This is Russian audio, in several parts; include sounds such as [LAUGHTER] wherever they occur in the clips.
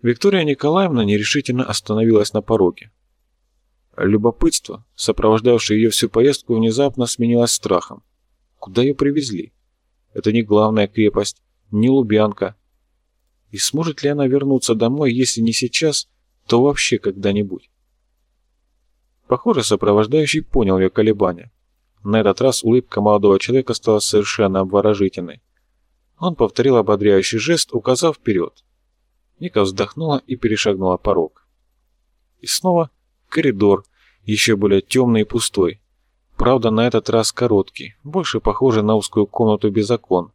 Виктория Николаевна нерешительно остановилась на пороге. Любопытство, сопровождавшее ее всю поездку, внезапно сменилось страхом. Куда ее привезли? Это не главная крепость, не Лубянка. И сможет ли она вернуться домой, если не сейчас, то вообще когда-нибудь? Похоже, сопровождающий понял ее колебания. На этот раз улыбка молодого человека стала совершенно обворожительной. Он повторил ободряющий жест, указав вперед. Ника вздохнула и перешагнула порог. И снова коридор, еще более темный и пустой. Правда, на этот раз короткий, больше похожий на узкую комнату без окон.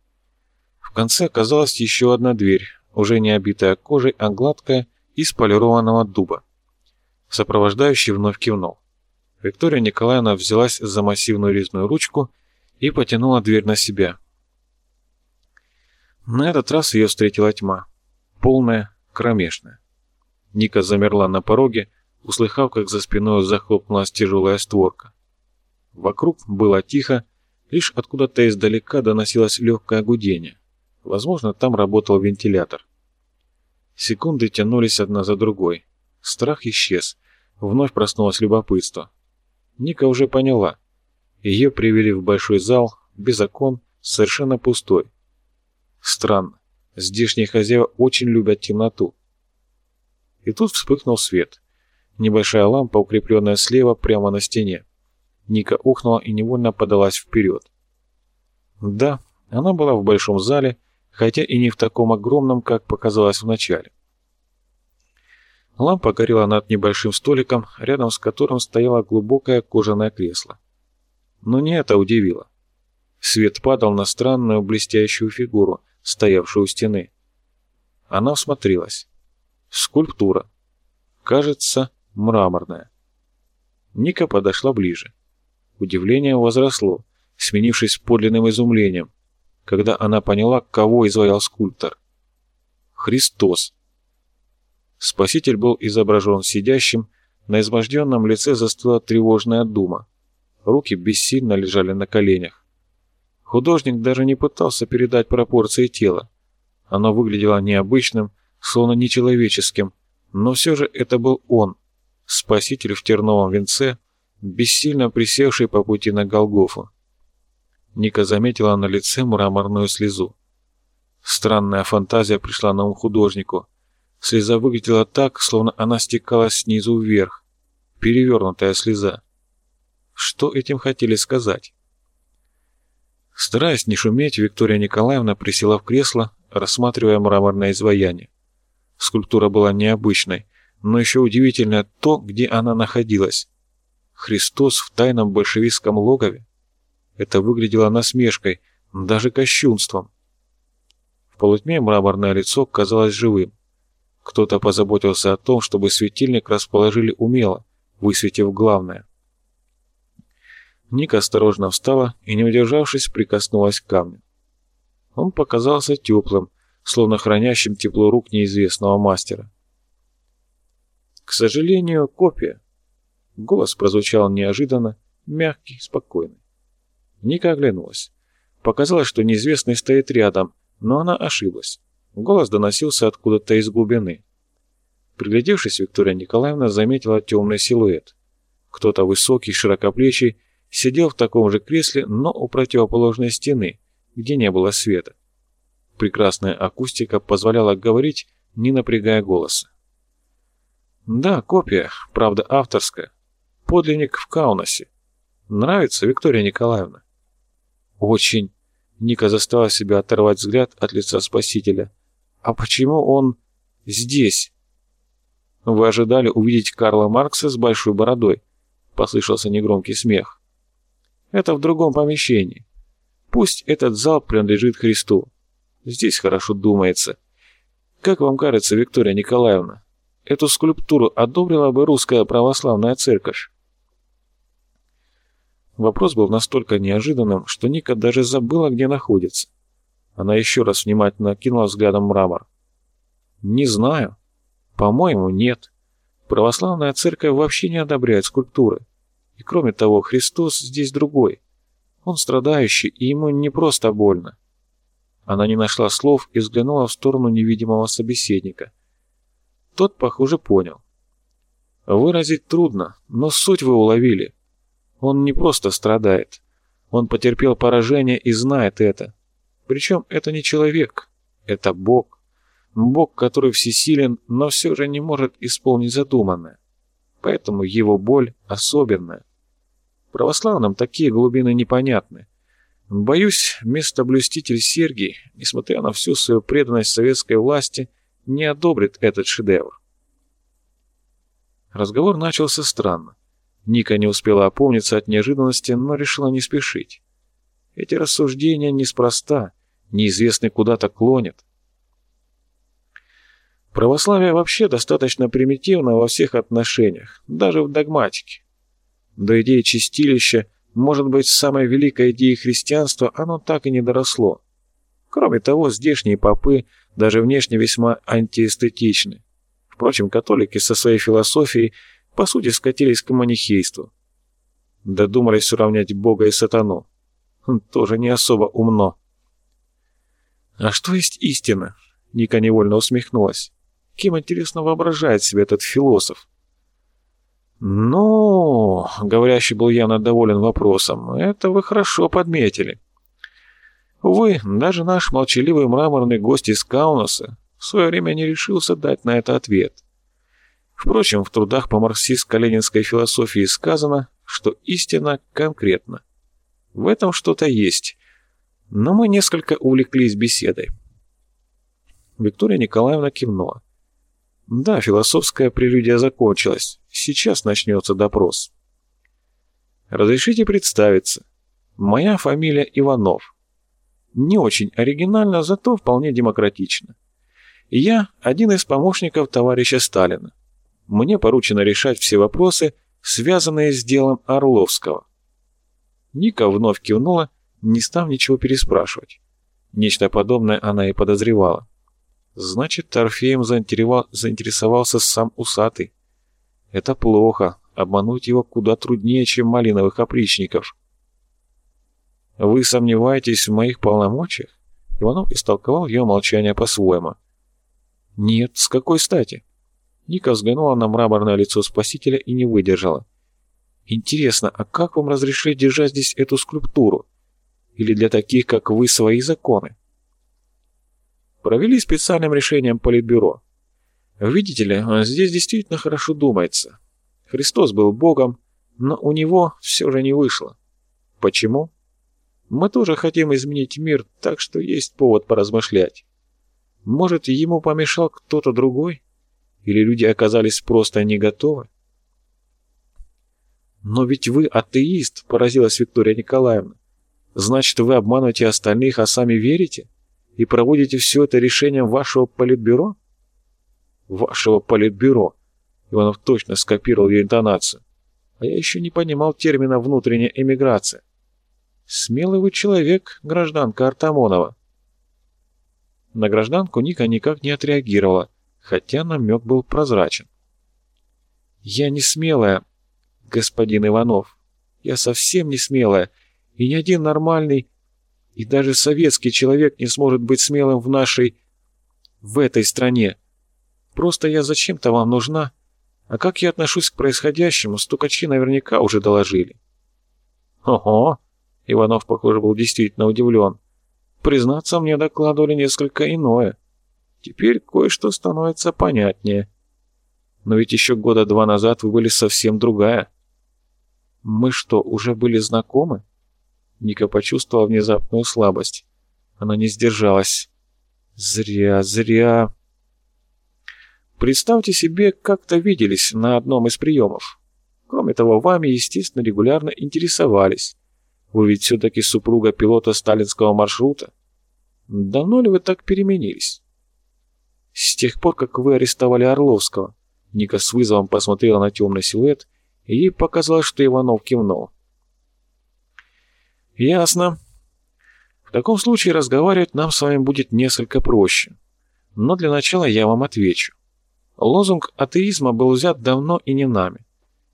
В конце оказалась еще одна дверь, уже не обитая кожей, а гладкая, из полированного дуба. Сопровождающий вновь кивнул. Виктория Николаевна взялась за массивную резную ручку и потянула дверь на себя. На этот раз ее встретила тьма, полная, кромешная. Ника замерла на пороге, услыхав, как за спиной захлопнулась тяжелая створка. Вокруг было тихо, лишь откуда-то издалека доносилось легкое гудение. Возможно, там работал вентилятор. Секунды тянулись одна за другой. Страх исчез. Вновь проснулось любопытство. Ника уже поняла. Ее привели в большой зал, без окон, совершенно пустой. Странно. Здешние хозяева очень любят темноту. И тут вспыхнул свет. Небольшая лампа, укрепленная слева прямо на стене. Ника ухнула и невольно подалась вперед. Да, она была в большом зале, хотя и не в таком огромном, как показалось вначале. Лампа горела над небольшим столиком, рядом с которым стояло глубокое кожаное кресло. Но не это удивило. Свет падал на странную блестящую фигуру, стоявшую у стены. Она всмотрелась. Скульптура. Кажется, мраморная. Ника подошла ближе. Удивление возросло, сменившись подлинным изумлением, когда она поняла, кого изваял скульптор. Христос. Спаситель был изображен сидящим, на изможденном лице застыла тревожная дума. Руки бессильно лежали на коленях. Художник даже не пытался передать пропорции тела. Оно выглядело необычным, словно нечеловеческим, но все же это был он, спаситель в терновом венце, бессильно присевший по пути на Голгофу. Ника заметила на лице мраморную слезу. Странная фантазия пришла на ум художнику. Слеза выглядела так, словно она стекала снизу вверх. Перевернутая слеза. Что этим хотели сказать? Стараясь не шуметь, Виктория Николаевна присела в кресло, рассматривая мраморное изваяние. Скульптура была необычной, но еще удивительнее то, где она находилась. Христос в тайном большевистском логове? Это выглядело насмешкой, даже кощунством. В полутьме мраморное лицо казалось живым. Кто-то позаботился о том, чтобы светильник расположили умело, высветив главное. Ника осторожно встала и, не удержавшись, прикоснулась к камню. Он показался теплым, словно хранящим тепло рук неизвестного мастера. «К сожалению, копия». Голос прозвучал неожиданно, мягкий, спокойный. Ника оглянулась. Показалось, что неизвестный стоит рядом, но она ошиблась. Голос доносился откуда-то из глубины. Приглядевшись, Виктория Николаевна заметила темный силуэт. Кто-то высокий, широкоплечий, сидел в таком же кресле, но у противоположной стены, где не было света. Прекрасная акустика позволяла говорить, не напрягая голоса. «Да, копия, правда авторская. Подлинник в Каунасе. Нравится, Виктория Николаевна?» «Очень». Ника заставила себя оторвать взгляд от лица Спасителя. А почему он здесь? Вы ожидали увидеть Карла Маркса с большой бородой? Послышался негромкий смех. Это в другом помещении. Пусть этот зал принадлежит Христу. Здесь хорошо думается. Как вам кажется, Виктория Николаевна, эту скульптуру одобрила бы русская православная церковь? Вопрос был настолько неожиданным, что Ника даже забыла, где находится. Она еще раз внимательно кинула взглядом мрамор. «Не знаю. По-моему, нет. Православная церковь вообще не одобряет скульптуры. И кроме того, Христос здесь другой. Он страдающий, и ему не просто больно». Она не нашла слов и взглянула в сторону невидимого собеседника. Тот, похоже, понял. Выразить трудно, но суть вы уловили. Он не просто страдает. Он потерпел поражение и знает это. Причем это не человек, это Бог. Бог, который всесилен, но все же не может исполнить задуманное. Поэтому его боль особенная. Православным такие глубины непонятны. Боюсь, место блюститель Сергий, несмотря на всю свою преданность советской власти, не одобрит этот шедевр. Разговор начался странно. Ника не успела опомниться от неожиданности, но решила не спешить. Эти рассуждения неспроста, неизвестно куда-то клонят. Православие вообще достаточно примитивно во всех отношениях, даже в догматике. До идеи чистилища, может быть, самой великой идеи христианства, оно так и не доросло. Кроме того, здешние попы даже внешне весьма антиэстетичны. Впрочем, католики со своей философией по сути скатились к манихейству. Додумались уравнять Бога и сатану. Хм, тоже не особо умно. «А что есть истина?» Ника невольно усмехнулась. Кем, интересно, воображает себе этот философ? «Ну...» — говорящий был явно доволен вопросом. «Это вы хорошо подметили. Увы, даже наш молчаливый мраморный гость из Каунаса в свое время не решился дать на это ответ. Впрочем, в трудах по марксистско-ленинской философии сказано, что истина конкретна. В этом что-то есть, но мы несколько увлеклись беседой. Виктория Николаевна кивнула. Да, философская прелюдия закончилась. Сейчас начнется допрос. Разрешите представиться. Моя фамилия Иванов. Не очень оригинально, зато вполне демократично. Я один из помощников товарища Сталина. Мне поручено решать все вопросы, связанные с делом Орловского. Ника вновь кивнула, не став ничего переспрашивать. Нечто подобное она и подозревала. Значит, Торфеем заинтересовался сам усатый. Это плохо, обмануть его куда труднее, чем малиновых опричников. «Вы сомневаетесь в моих полномочиях?» Иванов истолковал ее молчание по-своему. «Нет, с какой стати?» Ника взглянула на мраморное лицо спасителя и не выдержала. «Интересно, а как вам разрешили держать здесь эту скульптуру? Или для таких, как вы, свои законы?» Провели специальным решением Политбюро. Видите ли, здесь действительно хорошо думается. Христос был Богом, но у него все же не вышло. Почему? Мы тоже хотим изменить мир, так что есть повод поразмышлять. Может, ему помешал кто-то другой? Или люди оказались просто не готовы? «Но ведь вы атеист», — поразилась Виктория Николаевна. «Значит, вы обманываете остальных, а сами верите? И проводите все это решением вашего политбюро?» «Вашего политбюро», — Иванов точно скопировал ее интонацию. «А я еще не понимал термина «внутренняя эмиграция». Смелый вы человек, гражданка Артамонова». На гражданку Ника никак не отреагировала, хотя намек был прозрачен. «Я не смелая, господин Иванов. Я совсем не смелая, и ни один нормальный, и даже советский человек не сможет быть смелым в нашей... в этой стране. Просто я зачем-то вам нужна, а как я отношусь к происходящему, стукачи наверняка уже доложили». «Ого!» — Иванов, похоже, был действительно удивлен. «Признаться, мне докладывали несколько иное». Теперь кое-что становится понятнее. Но ведь еще года два назад вы были совсем другая. Мы что, уже были знакомы? Ника почувствовала внезапную слабость. Она не сдержалась. Зря, зря. Представьте себе, как-то виделись на одном из приемов. Кроме того, вами, естественно, регулярно интересовались. Вы ведь все-таки супруга пилота сталинского маршрута. Давно ли вы так переменились? С тех пор, как вы арестовали Орловского. Ника с вызовом посмотрела на темный силуэт, и ей показалось, что Иванов кивнул. «Ясно. В таком случае разговаривать нам с вами будет несколько проще. Но для начала я вам отвечу. Лозунг атеизма был взят давно и не нами.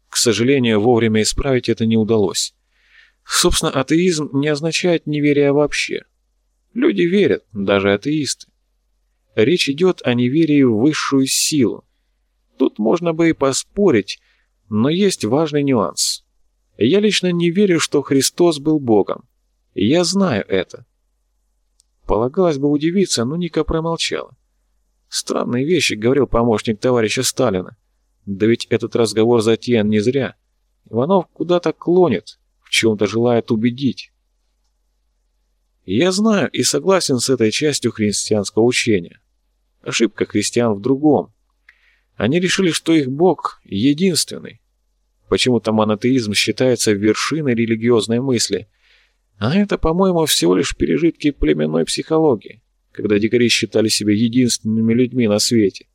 К сожалению, вовремя исправить это не удалось. Собственно, атеизм не означает неверие вообще. Люди верят, даже атеисты. Речь идет о неверии в высшую силу, Тут можно бы и поспорить, но есть важный нюанс. Я лично не верю, что Христос был Богом. Я знаю это. Полагалось бы удивиться, но Ника промолчала. Странные вещи, говорил помощник товарища Сталина. Да ведь этот разговор затеян не зря. Иванов куда-то клонит, в чем-то желает убедить. Я знаю и согласен с этой частью христианского учения. Ошибка христиан в другом. Они решили, что их Бог единственный. Почему-то монотеизм считается вершиной религиозной мысли. А это, по-моему, всего лишь пережитки племенной психологии, когда дикари считали себя единственными людьми на свете.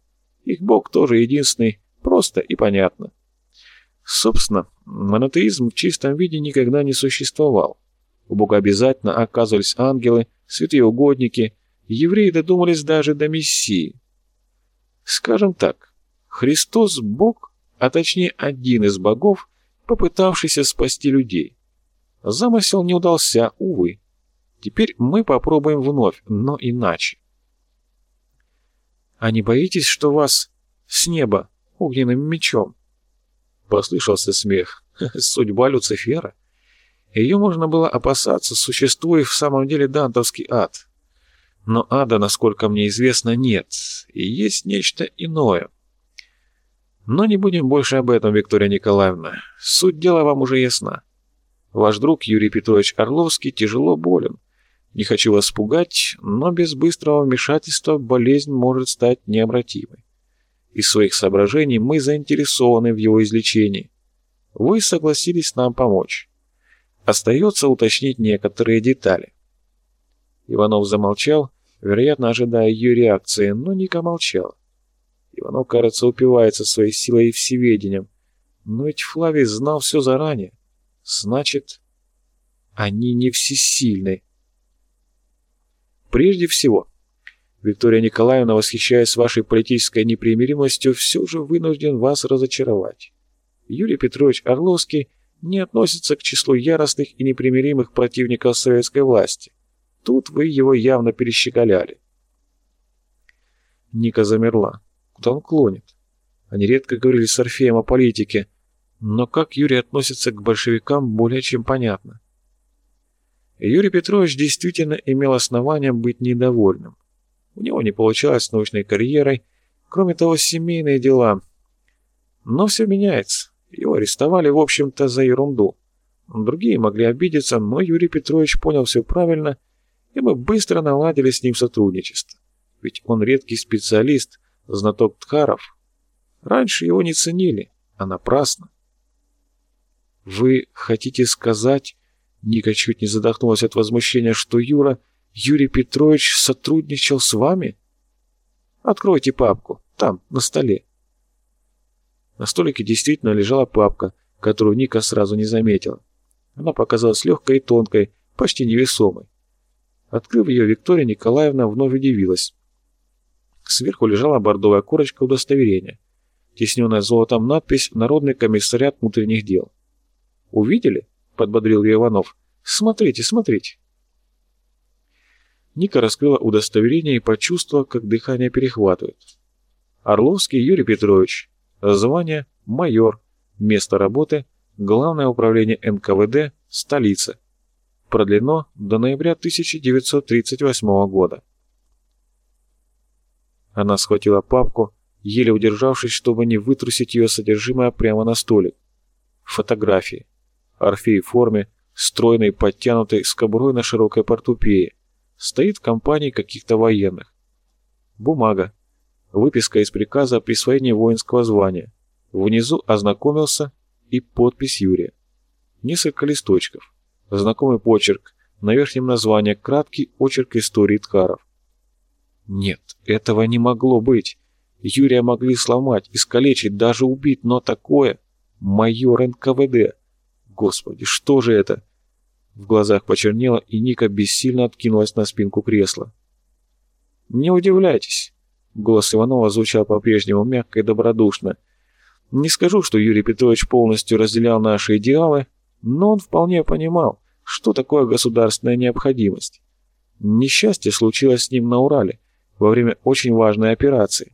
Их Бог тоже единственный, просто и понятно. Собственно, монотеизм в чистом виде никогда не существовал. У Бога обязательно оказывались ангелы, святые угодники, евреи додумались даже до Мессии. Скажем так, Христос – Бог, а точнее один из богов, попытавшийся спасти людей. Замысел не удался, увы. Теперь мы попробуем вновь, но иначе. «А не боитесь, что вас с неба огненным мечом?» Послышался смех. [LAUGHS] «Судьба Люцифера?» Ее можно было опасаться, существуя в самом деле дантовский ад. Но ада, насколько мне известно, нет, и есть нечто иное. Но не будем больше об этом, Виктория Николаевна. Суть дела вам уже ясна. Ваш друг Юрий Петрович Орловский тяжело болен. Не хочу вас пугать, но без быстрого вмешательства болезнь может стать необратимой. Из своих соображений мы заинтересованы в его излечении. Вы согласились нам помочь. Остается уточнить некоторые детали. Иванов замолчал, вероятно, ожидая ее реакции, но Ника молчала. Иванов, кажется, упивается своей силой и всеведением. Но ведь Флавий знал все заранее. Значит, они не всесильны. Прежде всего, Виктория Николаевна, восхищаясь вашей политической непримиримостью, все же вынужден вас разочаровать. Юрий Петрович Орловский – не относится к числу яростных и непримиримых противников советской власти. Тут вы его явно перещеголяли. Ника замерла. Куда он клонит? Они редко говорили с Орфеем о политике, но как Юрий относится к большевикам, более чем понятно. Юрий Петрович действительно имел основания быть недовольным. У него не получалось с научной карьерой, кроме того, семейные дела. Но все меняется. Его арестовали, в общем-то, за ерунду. Другие могли обидеться, но Юрий Петрович понял все правильно, и мы быстро наладили с ним сотрудничество. Ведь он редкий специалист, знаток Тхаров. Раньше его не ценили, а напрасно. «Вы хотите сказать...» Ника чуть не задохнулась от возмущения, что Юра, Юрий Петрович, сотрудничал с вами? Откройте папку, там, на столе. На столике действительно лежала папка, которую Ника сразу не заметила. Она показалась легкой и тонкой, почти невесомой. Открыв ее, Виктория Николаевна вновь удивилась. Сверху лежала бордовая корочка удостоверения, тесненная золотом надпись «Народный комиссариат внутренних дел». «Увидели?» — подбодрил ее Иванов. «Смотрите, смотрите». Ника раскрыла удостоверение и почувствовала, как дыхание перехватывает. «Орловский Юрий Петрович, Звание – майор. Место работы – Главное управление НКВД, столица. Продлено до ноября 1938 года. Она схватила папку, еле удержавшись, чтобы не вытрусить ее содержимое прямо на столик. Фотографии. Орфей в форме, стройный, подтянутый, с кобурой на широкой портупее. Стоит в компании каких-то военных. Бумага выписка из приказа о присвоении воинского звания. Внизу ознакомился и подпись Юрия. Несколько листочков. Знакомый почерк. На верхнем названии краткий очерк истории Тхаров. Нет, этого не могло быть. Юрия могли сломать, искалечить, даже убить, но такое... Майор НКВД. Господи, что же это? В глазах почернело, и Ника бессильно откинулась на спинку кресла. Не удивляйтесь. Голос Иванова звучал по-прежнему мягко и добродушно. Не скажу, что Юрий Петрович полностью разделял наши идеалы, но он вполне понимал, что такое государственная необходимость. Несчастье случилось с ним на Урале во время очень важной операции.